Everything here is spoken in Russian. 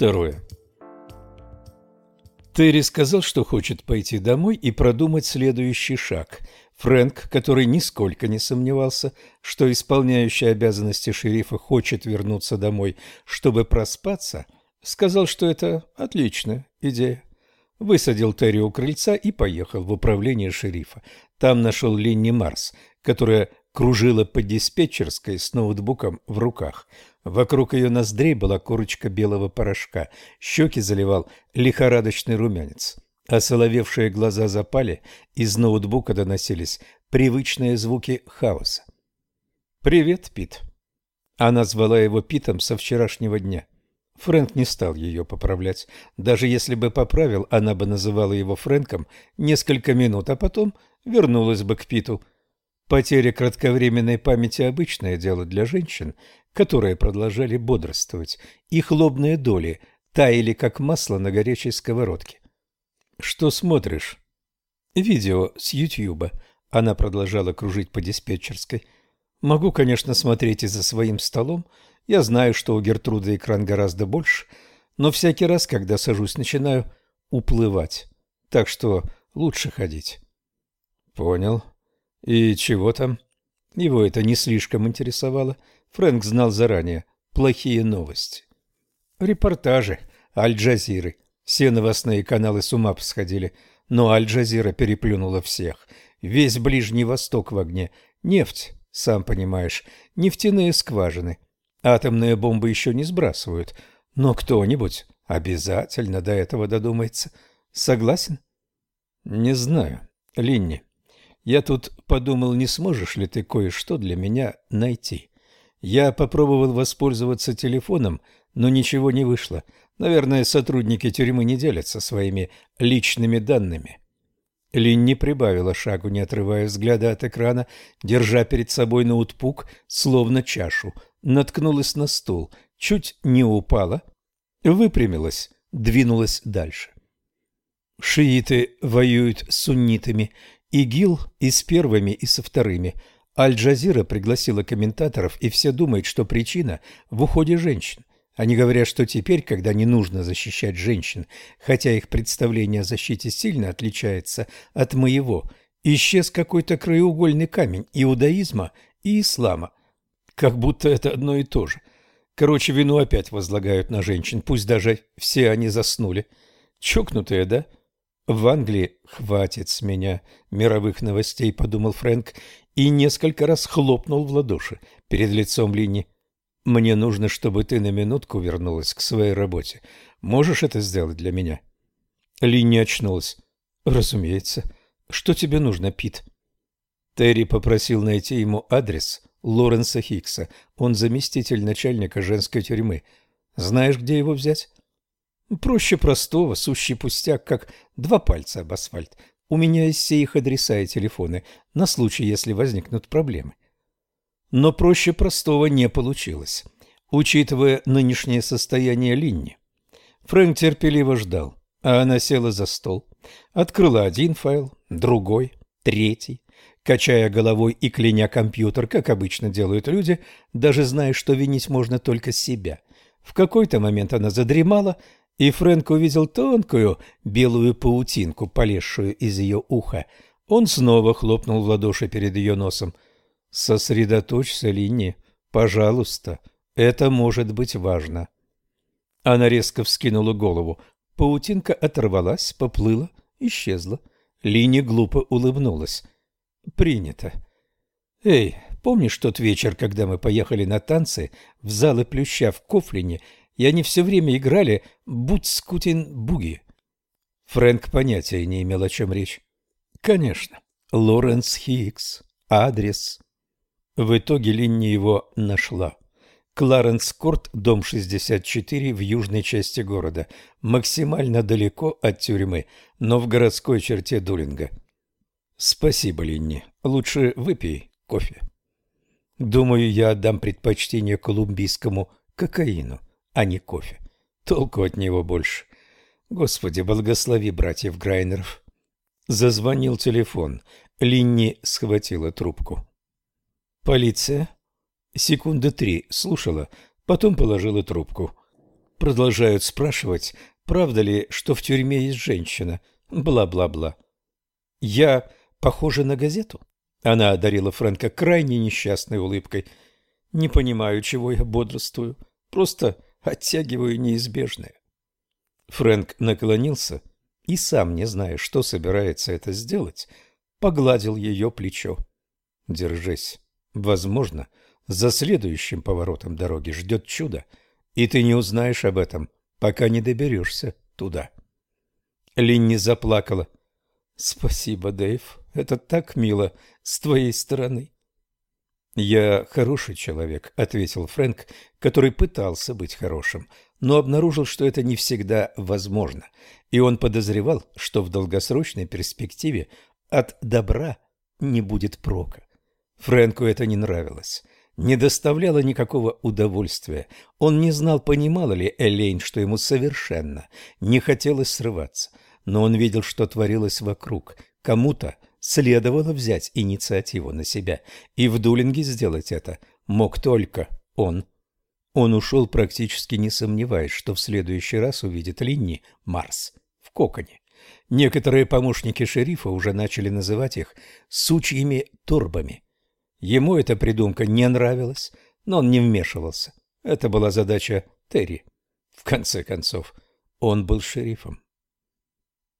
Второе. Терри сказал, что хочет пойти домой и продумать следующий шаг. Фрэнк, который нисколько не сомневался, что исполняющий обязанности шерифа хочет вернуться домой, чтобы проспаться, сказал, что это отличная идея. Высадил Терри у крыльца и поехал в управление шерифа. Там нашел Линни Марс, которая кружила по диспетчерской с ноутбуком в руках. Вокруг ее ноздрей была корочка белого порошка, щеки заливал лихорадочный румянец. А соловевшие глаза запали, из ноутбука доносились привычные звуки хаоса. «Привет, Пит». Она звала его Питом со вчерашнего дня. Фрэнк не стал ее поправлять. Даже если бы поправил, она бы называла его Фрэнком несколько минут, а потом вернулась бы к Питу. Потеря кратковременной памяти – обычное дело для женщин, которые продолжали бодрствовать. Их лобные доли таяли, как масло на горячей сковородке. «Что смотришь?» «Видео с Ютьюба». Она продолжала кружить по диспетчерской. «Могу, конечно, смотреть и за своим столом. Я знаю, что у Гертруды экран гораздо больше, но всякий раз, когда сажусь, начинаю уплывать. Так что лучше ходить». «Понял. И чего там?» Его это не слишком интересовало. Фрэнк знал заранее плохие новости. Репортажи Аль-Джазиры. Все новостные каналы с ума посходили, но Аль-Джазира переплюнула всех. Весь Ближний Восток в огне. Нефть, сам понимаешь, нефтяные скважины. Атомные бомбы еще не сбрасывают, но кто-нибудь обязательно до этого додумается. Согласен? Не знаю, Линни. Я тут подумал, не сможешь ли ты кое-что для меня найти. Я попробовал воспользоваться телефоном, но ничего не вышло. Наверное, сотрудники тюрьмы не делятся своими личными данными. Линни прибавила шагу, не отрывая взгляда от экрана, держа перед собой ноутбук, словно чашу. Наткнулась на стул, чуть не упала, выпрямилась, двинулась дальше. Шииты воюют с суннитами, ИГИЛ и с первыми, и со вторыми. Аль-Джазира пригласила комментаторов, и все думают, что причина в уходе женщин. Они говорят, что теперь, когда не нужно защищать женщин, хотя их представление о защите сильно отличается от моего, исчез какой-то краеугольный камень иудаизма и ислама. Как будто это одно и то же. Короче, вину опять возлагают на женщин, пусть даже все они заснули. Чокнутые, да? — в Англии хватит с меня мировых новостей, подумал Фрэнк и несколько раз хлопнул в ладоши перед лицом Линни. Мне нужно, чтобы ты на минутку вернулась к своей работе. Можешь это сделать для меня? Линни очнулась. Разумеется. Что тебе нужно, Пит? Терри попросил найти ему адрес Лоренса Хикса. Он заместитель начальника женской тюрьмы. Знаешь, где его взять? Проще простого, сущий пустяк, как два пальца об асфальт. У меня есть все их адреса и телефоны, на случай, если возникнут проблемы. Но проще простого не получилось, учитывая нынешнее состояние Линни. Фрэнк терпеливо ждал, а она села за стол, открыла один файл, другой, третий, качая головой и кляня компьютер, как обычно делают люди, даже зная, что винить можно только себя. В какой-то момент она задремала, и Фрэнк увидел тонкую белую паутинку, полезшую из ее уха. Он снова хлопнул в ладоши перед ее носом. «Сосредоточься, Линни, пожалуйста, это может быть важно». Она резко вскинула голову. Паутинка оторвалась, поплыла, исчезла. Линни глупо улыбнулась. «Принято. Эй, помнишь тот вечер, когда мы поехали на танцы в залы Плюща в Кофлине и они все время играли «Будь скутин буги». Фрэнк понятия не имел, о чем речь. Конечно, Лоренс Хиггс, адрес. В итоге Линни его нашла. Кларенс Корт, дом 64 в южной части города, максимально далеко от тюрьмы, но в городской черте Дулинга. Спасибо, Линни. Лучше выпей кофе. Думаю, я отдам предпочтение колумбийскому кокаину а не кофе. Толку от него больше. Господи, благослови братьев Грайнеров. Зазвонил телефон. Линни схватила трубку. «Полиция?» Секунды три слушала, потом положила трубку. продолжают спрашивать, правда ли, что в тюрьме есть женщина. Бла-бла-бла. Я похожа на газету? Она одарила Фрэнка крайне несчастной улыбкой. Не понимаю, чего я бодрствую. Просто оттягиваю неизбежное. Фрэнк наклонился и, сам не зная, что собирается это сделать, погладил ее плечо. Держись. Возможно, за следующим поворотом дороги ждет чудо, и ты не узнаешь об этом, пока не доберешься туда. Линни заплакала. «Спасибо, Дэйв. Это так мило с твоей стороны». «Я хороший человек», — ответил Фрэнк, который пытался быть хорошим, но обнаружил, что это не всегда возможно, и он подозревал, что в долгосрочной перспективе от добра не будет прока. Фрэнку это не нравилось, не доставляло никакого удовольствия. Он не знал, понимала ли Элейн, что ему совершенно не хотелось срываться, но он видел, что творилось вокруг. Кому-то следовало взять инициативу на себя, и в Дулинге сделать это мог только он. Он ушел, практически не сомневаясь, что в следующий раз увидит Линни Марс в коконе. Некоторые помощники шерифа уже начали называть их «сучьими турбами». Ему эта придумка не нравилась, но он не вмешивался. Это была задача Терри. В конце концов, он был шерифом.